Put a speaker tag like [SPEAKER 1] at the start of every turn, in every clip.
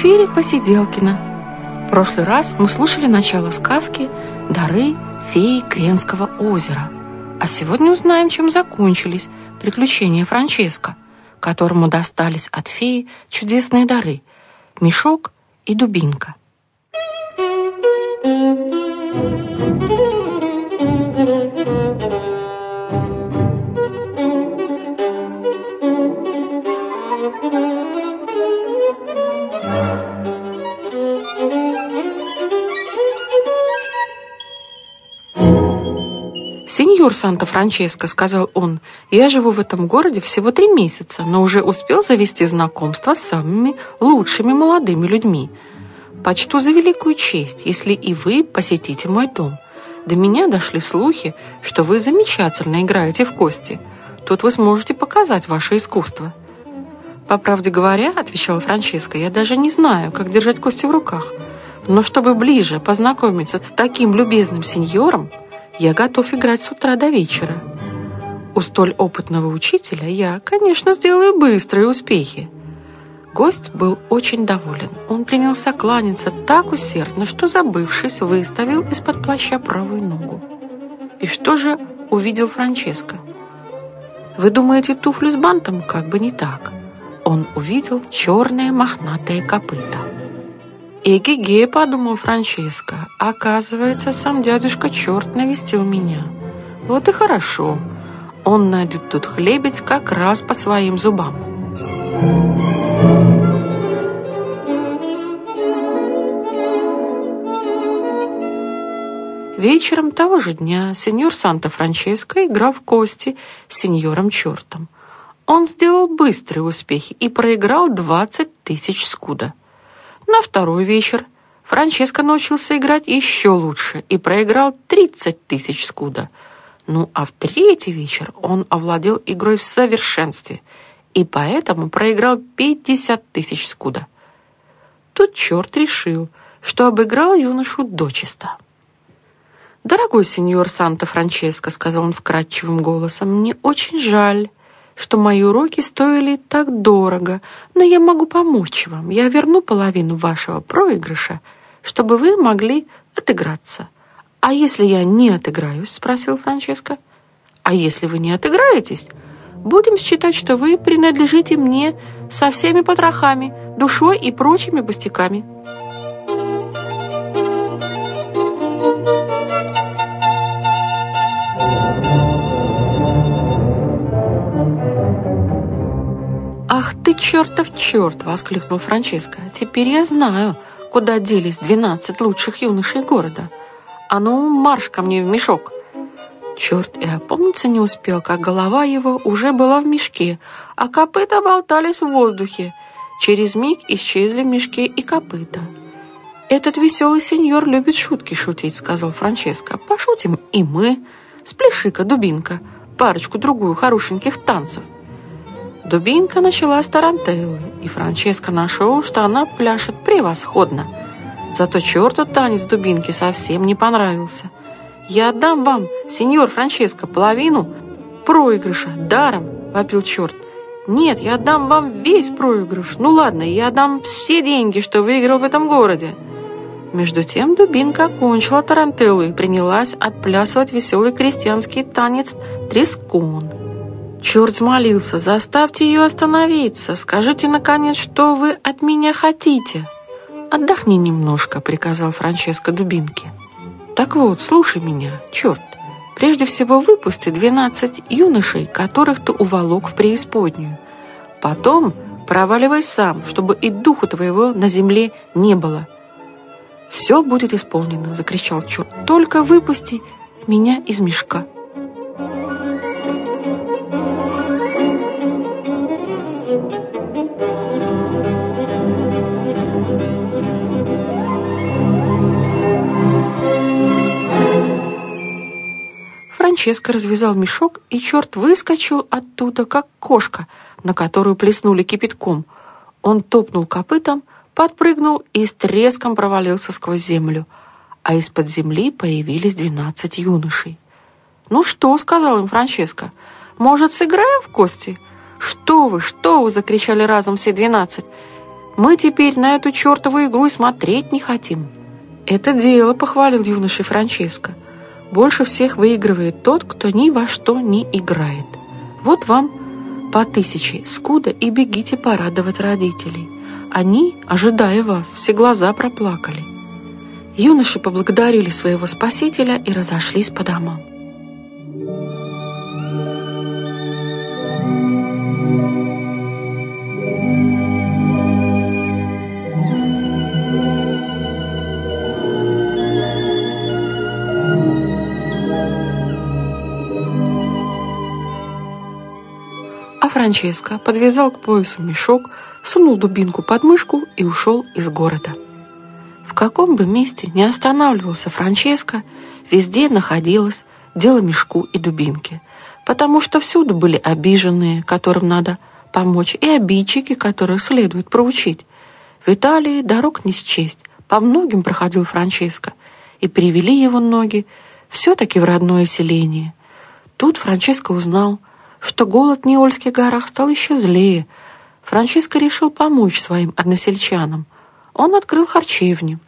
[SPEAKER 1] эфире Посиделкина. В прошлый раз мы слушали начало сказки «Дары феи Кренского озера». А сегодня узнаем, чем закончились приключения Франческо, которому достались от феи чудесные дары – мешок и дубинка. «Сеньор Санта-Франческо», — сказал он, — «я живу в этом городе всего три месяца, но уже успел завести знакомство с самыми лучшими молодыми людьми. Почту за великую честь, если и вы посетите мой дом. До меня дошли слухи, что вы замечательно играете в кости. Тут вы сможете показать ваше искусство». «По правде говоря», — отвечала Франческо, — «я даже не знаю, как держать кости в руках. Но чтобы ближе познакомиться с таким любезным сеньором, я готов играть с утра до вечера. У столь опытного учителя я, конечно, сделаю быстрые успехи. Гость был очень доволен. Он принялся кланяться так усердно, что, забывшись, выставил из-под плаща правую ногу. И что же увидел Франческо? Вы думаете, туфлю с бантом? Как бы не так. Он увидел черное мохнатое копыто. «Эге-ге», — подумал Франческо, — «оказывается, сам дядюшка черт навестил меня. Вот и хорошо. Он найдет тут хлебец как раз по своим зубам». Вечером того же дня сеньор Санта-Франческо играл в кости с сеньором Чертом. Он сделал быстрые успехи и проиграл 20 тысяч скуда. На второй вечер Франческо научился играть еще лучше и проиграл 30 тысяч скуда. Ну а в третий вечер он овладел игрой в совершенстве и поэтому проиграл 50 тысяч скуда. Тут черт решил, что обыграл юношу дочисто. «Дорогой сеньор Санта-Франческо», — сказал он вкрадчивым голосом, — «мне очень жаль, что мои уроки стоили так дорого, но я могу помочь вам. Я верну половину вашего проигрыша, чтобы вы могли отыграться. А если я не отыграюсь, спросил Франческо. А если вы не отыграетесь, будем считать, что вы принадлежите мне со всеми потрохами, душой и прочими пустяками. Чертов черт!» — воскликнул Франческо. «Теперь я знаю, куда делись двенадцать лучших юношей города. А ну, марш ко мне в мешок!» Черт и опомниться не успел, как голова его уже была в мешке, а копыта болтались в воздухе. Через миг исчезли в мешке и копыта. «Этот веселый сеньор любит шутки шутить», — сказал Франческо. «Пошутим и мы. Спляши-ка, дубинка, парочку-другую хорошеньких танцев». Дубинка начала с тарантеллы, и Франческо нашел, что она пляшет превосходно. Зато черту танец дубинки совсем не понравился. «Я отдам вам, сеньор Франческо, половину проигрыша даром», — вопил черт. «Нет, я отдам вам весь проигрыш. Ну ладно, я отдам все деньги, что выиграл в этом городе». Между тем Дубинка окончила тарантеллу и принялась отплясывать веселый крестьянский танец трескон. Черт взмолился, заставьте ее остановиться. Скажите, наконец, что вы от меня хотите. Отдохни немножко, приказал Франческо Дубинке. Так вот, слушай меня, черт. Прежде всего выпусти двенадцать юношей, которых ты уволок в преисподнюю. Потом проваливай сам, чтобы и духу твоего на земле не было. «Все будет исполнено!» — закричал черт. «Только выпусти меня из мешка!» Франческо развязал мешок, и черт выскочил оттуда, как кошка, на которую плеснули кипятком. Он топнул копытом, подпрыгнул и с треском провалился сквозь землю, а из-под земли появились двенадцать юношей. «Ну что?» — сказал им Франческо. «Может, сыграем в кости?» «Что вы, что вы!» — закричали разом все двенадцать. Мы теперь на эту чертову игру смотреть не хотим». «Это дело», — похвалил юноша Франческо. «Больше всех выигрывает тот, кто ни во что не играет. Вот вам по тысяче скуда и бегите порадовать родителей. Они, ожидая вас, все глаза проплакали». Юноши поблагодарили своего спасителя и разошлись по домам. Франческо подвязал к поясу мешок, сунул дубинку под мышку и ушел из города. В каком бы месте не останавливался Франческо, везде находилось дело мешку и дубинки, потому что всюду были обиженные, которым надо помочь, и обидчики, которых следует проучить. В Италии дорог не счесть, по многим проходил Франческо, и привели его ноги все-таки в родное селение. Тут Франческо узнал, что голод в Неольских горах стал еще злее. Франчиско решил помочь своим односельчанам. Он открыл харчевню.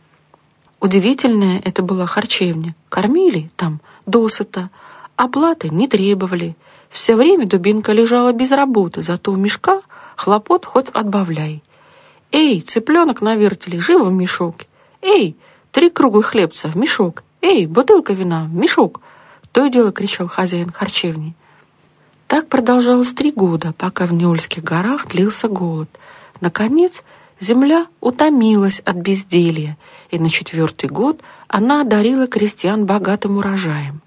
[SPEAKER 1] Удивительная это была харчевня. Кормили там досыта, оплаты не требовали. Все время дубинка лежала без работы, зато у мешка хлопот хоть отбавляй. «Эй, цыпленок на вертеле, живо в мешок! Эй, три круглых хлебца в мешок! Эй, бутылка вина в мешок!» То и дело кричал хозяин харчевни. Так продолжалось три года, пока в Неольских горах длился голод. Наконец, земля утомилась от безделья, и на четвертый год она одарила крестьян богатым урожаем.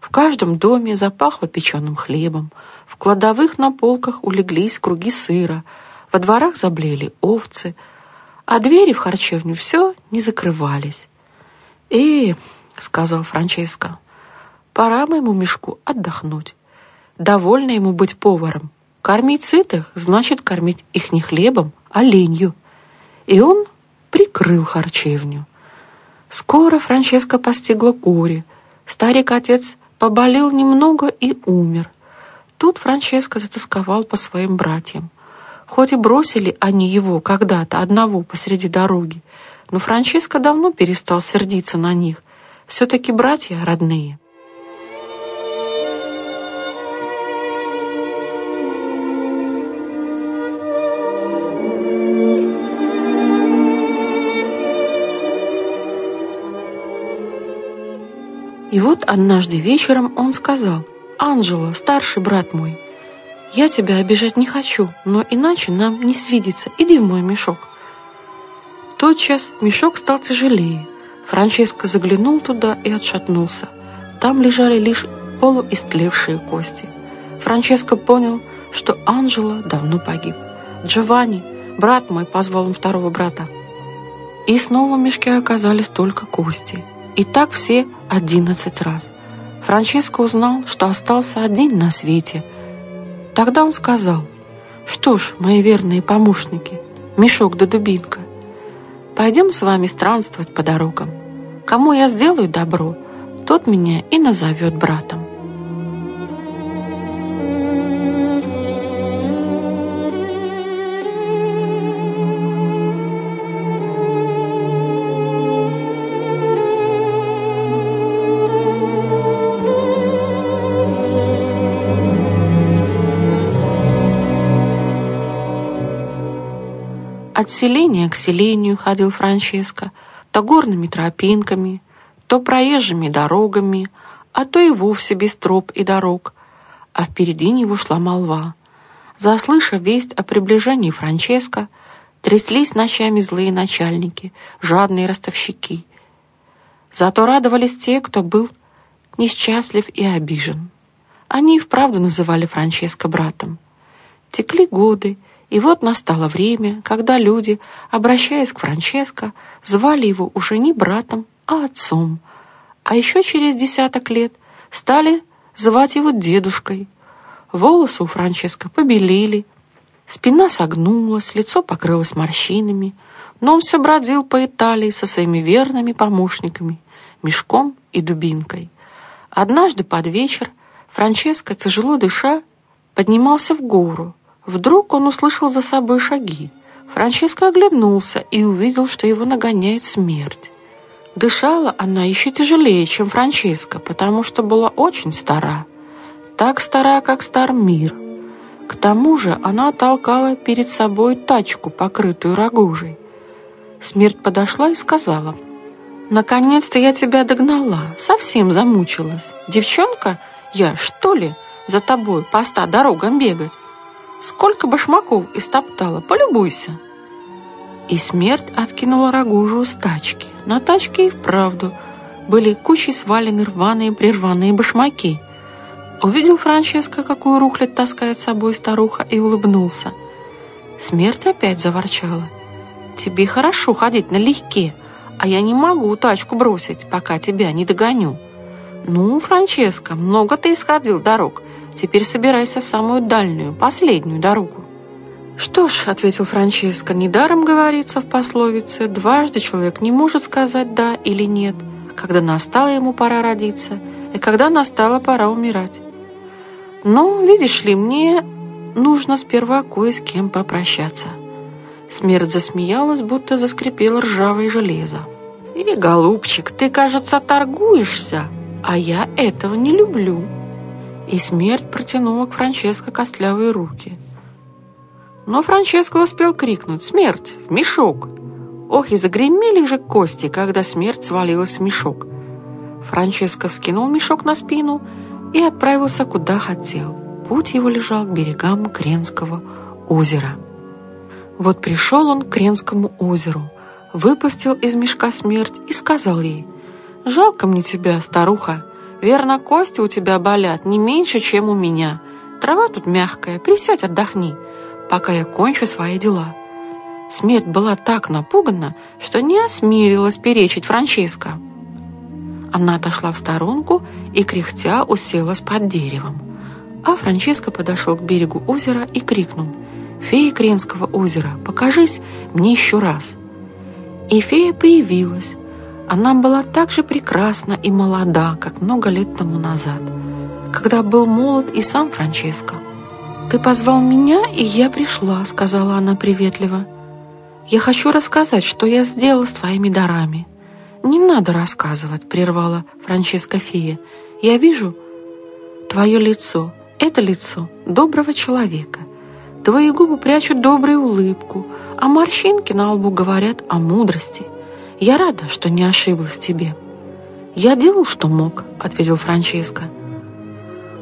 [SPEAKER 1] В каждом доме запахло печеным хлебом, в кладовых на полках улеглись круги сыра, во дворах заблеяли овцы, а двери в харчевню все не закрывались. «Э, — сказал Франческо, — пора моему мешку отдохнуть. Довольно ему быть поваром. Кормить сытых значит кормить их не хлебом, а ленью. И он прикрыл харчевню. Скоро Франческо постигла горе. Старик-отец поболел немного и умер. Тут Франческо затасковал по своим братьям. Хоть и бросили они его когда-то одного посреди дороги, но Франческо давно перестал сердиться на них. Все-таки братья родные. И вот однажды вечером он сказал, «Анжела, старший брат мой, я тебя обижать не хочу, но иначе нам не свидится. Иди в мой мешок». Тотчас мешок стал тяжелее. Франческо заглянул туда и отшатнулся. Там лежали лишь полуистлевшие кости. Франческо понял, что Анжела давно погиб. «Джованни, брат мой», — позвал он второго брата. И снова в мешке оказались только кости. И так все одиннадцать раз. Франческо узнал, что остался один на свете. Тогда он сказал, «Что ж, мои верные помощники, мешок да дубинка, пойдем с вами странствовать по дорогам. Кому я сделаю добро, тот меня и назовет братом». От селения к селению ходил Франческо, то горными тропинками, то проезжими дорогами, а то и вовсе без троп и дорог. А впереди него шла молва. Заслышав весть о приближении Франческо, тряслись ночами злые начальники, жадные ростовщики. Зато радовались те, кто был несчастлив и обижен. Они и вправду называли Франческо братом. Текли годы, и вот настало время, когда люди, обращаясь к Франческо, звали его уже не братом, а отцом. А еще через десяток лет стали звать его дедушкой. Волосы у Франческо побелели, спина согнулась, лицо покрылось морщинами, но он все бродил по Италии со своими верными помощниками, мешком и дубинкой. Однажды под вечер Франческо, тяжело дыша, поднимался в гору, Вдруг он услышал за собой шаги. Франческо оглянулся и увидел, что его нагоняет смерть. Дышала она еще тяжелее, чем Франческа, потому что была очень стара. Так стара, как стар мир. К тому же она толкала перед собой тачку, покрытую рогужей. Смерть подошла и сказала, «Наконец-то я тебя догнала, совсем замучилась. Девчонка, я, что ли, за тобой по ста дорогам бегать? Сколько башмаков истоптала, полюбуйся!» И смерть откинула рогужу с тачки. На тачке и вправду были кучей свалены рваные прерванные башмаки. Увидел Франческо, какую рухлядь таскает с собой старуха, и улыбнулся. Смерть опять заворчала. «Тебе хорошо ходить налегке, а я не могу тачку бросить, пока тебя не догоню». «Ну, Франческо, много ты исходил дорог. Теперь собирайся в самую дальнюю, последнюю дорогу». «Что ж», — ответил Франческо, — «недаром говорится в пословице, дважды человек не может сказать «да» или «нет», когда настала ему пора родиться и когда настала пора умирать. Но, видишь ли, мне нужно сперва кое с кем попрощаться». Смерть засмеялась, будто заскрипело ржавое железо. «И, голубчик, ты, кажется, торгуешься, а я этого не люблю». И смерть протянула к Франческо костлявые руки — но Франческо успел крикнуть «Смерть! В мешок!» Ох, и загремели же кости, когда смерть свалилась в мешок. Франческо вскинул мешок на спину и отправился куда хотел. Путь его лежал к берегам Кренского озера. Вот пришел он к Кренскому озеру, выпустил из мешка смерть и сказал ей, «Жалко мне тебя, старуха, верно, кости у тебя болят не меньше, чем у меня. Трава тут мягкая, присядь, отдохни» пока я кончу свои дела. Смерть была так напугана, что не осмелилась перечить Франческо. Она отошла в сторонку и, кряхтя, уселась под деревом. А Франческо подошел к берегу озера и крикнул «Фея Кренского озера, покажись мне еще раз!» И фея появилась. Она была так же прекрасна и молода, как много лет тому назад, когда был молод и сам Франческо. «Ты позвал меня, и я пришла», — сказала она приветливо. «Я хочу рассказать, что я сделала с твоими дарами». «Не надо рассказывать», — прервала Франческа Фея. «Я вижу твое лицо. Это лицо доброго человека. Твои губы прячут добрую улыбку, а морщинки на лбу говорят о мудрости. Я рада, что не ошиблась тебе». «Я делал, что мог», — ответил Франческо.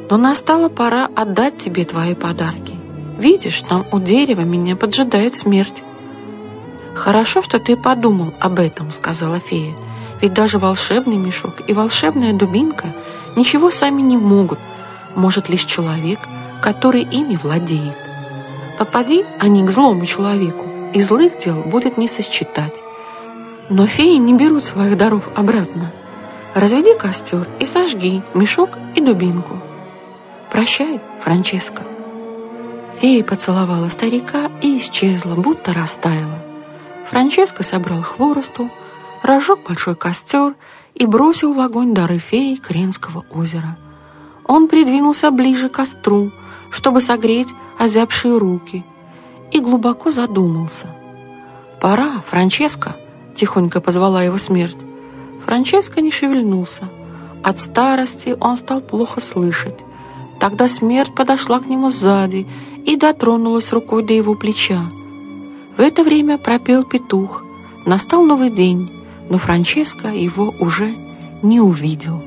[SPEAKER 1] Но настала пора отдать тебе твои подарки. Видишь, там у дерева меня поджидает смерть. «Хорошо, что ты подумал об этом», — сказала фея. «Ведь даже волшебный мешок и волшебная дубинка ничего сами не могут, может лишь человек, который ими владеет. Попади они к злому человеку, и злых дел будет не сосчитать. Но феи не берут своих даров обратно. Разведи костер и сожги мешок и дубинку. «Прощай, Франческо». Фея поцеловала старика и исчезла, будто растаяла. Франческо собрал хворосту, разжег большой костер и бросил в огонь дары феи Кренского озера. Он придвинулся ближе к костру, чтобы согреть озябшие руки, и глубоко задумался. «Пора, Франческо!» — тихонько позвала его смерть. Франческо не шевельнулся. От старости он стал плохо слышать. Тогда смерть подошла к нему сзади и дотронулась рукой до его плеча. В это время пропел петух. Настал новый день, но Франческо его уже не увидел.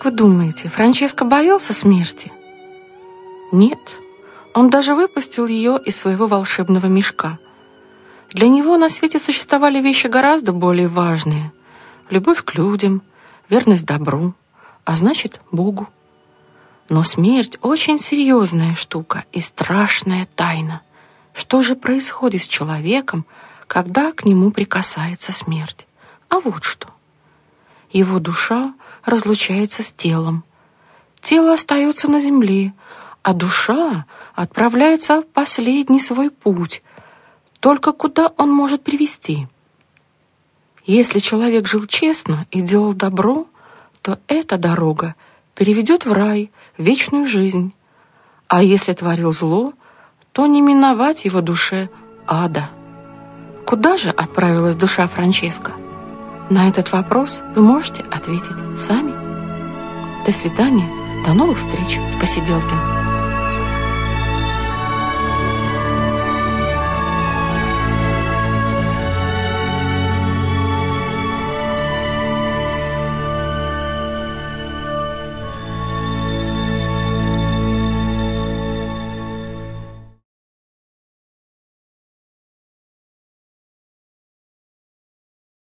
[SPEAKER 1] Как вы думаете, Франческо боялся смерти? Нет, Он даже выпустил ее из своего волшебного мешка. Для него на свете существовали вещи гораздо более важные. Любовь к людям, верность добру, а значит, Богу. Но смерть очень серьезная штука и страшная тайна. Что же происходит с человеком, когда к нему прикасается смерть? А вот что. Его душа разлучается с телом. Тело остается на земле, а душа отправляется в последний свой путь. Только куда он может привести? Если человек жил честно и делал добро, то эта дорога переведет в рай, в вечную жизнь. А если творил зло, то не миновать его душе ада. Куда же отправилась душа Франческо? На этот вопрос вы можете ответить сами. До свидания, до новых встреч в посиделке.